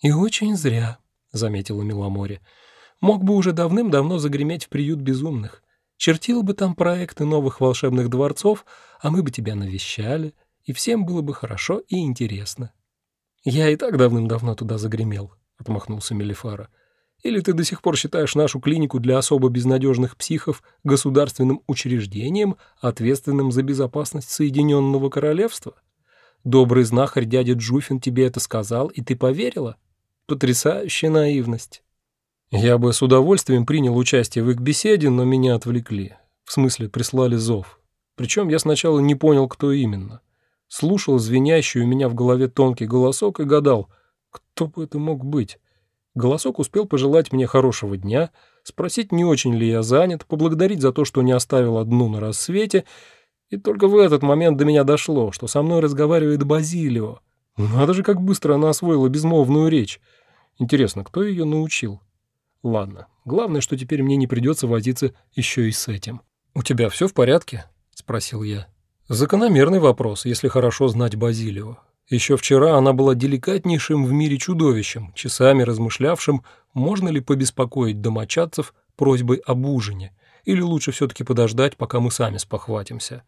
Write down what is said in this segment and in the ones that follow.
«И очень зря», — заметила Миломоре. «Мог бы уже давным-давно загреметь в приют безумных. Чертил бы там проекты новых волшебных дворцов, а мы бы тебя навещали, и всем было бы хорошо и интересно». «Я и так давным-давно туда загремел», — отмахнулся Мелифара. «Или ты до сих пор считаешь нашу клинику для особо безнадежных психов государственным учреждением, ответственным за безопасность Соединенного Королевства? Добрый знахарь дядя Джуфин тебе это сказал, и ты поверила? Потрясающая наивность». Я бы с удовольствием принял участие в их беседе, но меня отвлекли. В смысле, прислали зов. Причем я сначала не понял, кто именно. Слушал звенящий у меня в голове тонкий голосок и гадал, кто бы это мог быть. Голосок успел пожелать мне хорошего дня, спросить, не очень ли я занят, поблагодарить за то, что не оставил одну на рассвете, и только в этот момент до меня дошло, что со мной разговаривает Базилио. Надо же, как быстро она освоила безмолвную речь. Интересно, кто ее научил? Ладно, главное, что теперь мне не придется возиться еще и с этим. «У тебя все в порядке?» — спросил я. Закономерный вопрос, если хорошо знать Базилио. Еще вчера она была деликатнейшим в мире чудовищем, часами размышлявшим, можно ли побеспокоить домочадцев просьбой об ужине, или лучше все-таки подождать, пока мы сами спохватимся.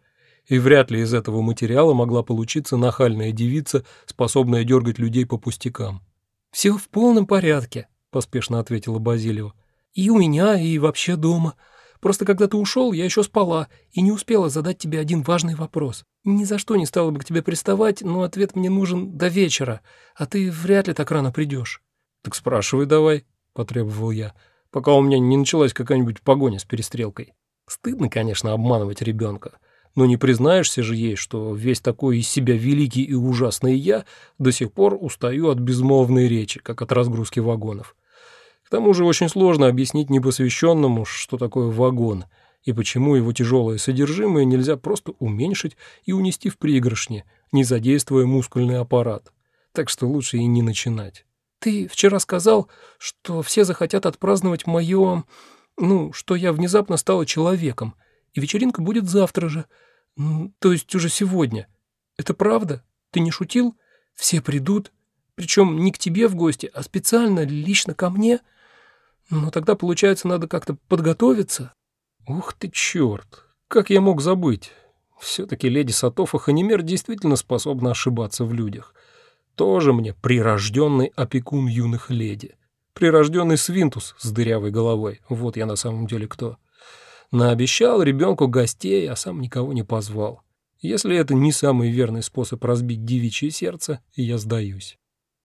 И вряд ли из этого материала могла получиться нахальная девица, способная дергать людей по пустякам. «Все в полном порядке», — поспешно ответила Базилио. «И у меня, и вообще дома. Просто когда ты ушел, я еще спала и не успела задать тебе один важный вопрос. Ни за что не стала бы к тебе приставать, но ответ мне нужен до вечера, а ты вряд ли так рано придешь». «Так спрашивай давай», — потребовал я, пока у меня не началась какая-нибудь погоня с перестрелкой. Стыдно, конечно, обманывать ребенка. Но не признаешься же ей, что весь такой из себя великий и ужасный я до сих пор устаю от безмолвной речи, как от разгрузки вагонов. К тому же очень сложно объяснить непосвященному, что такое вагон, и почему его тяжелое содержимое нельзя просто уменьшить и унести в пригоршни, не задействуя мускульный аппарат. Так что лучше и не начинать. «Ты вчера сказал, что все захотят отпраздновать мое... ну, что я внезапно стала человеком, и вечеринка будет завтра же, то есть уже сегодня. Это правда? Ты не шутил? Все придут, причем не к тебе в гости, а специально лично ко мне?» Но тогда, получается, надо как-то подготовиться. Ух ты, черт! Как я мог забыть? Все-таки леди Сатофа Ханимер действительно способна ошибаться в людях. Тоже мне прирожденный опекун юных леди. Прирожденный свинтус с дырявой головой. Вот я на самом деле кто. Наобещал ребенку гостей, а сам никого не позвал. Если это не самый верный способ разбить девичье сердце, я сдаюсь.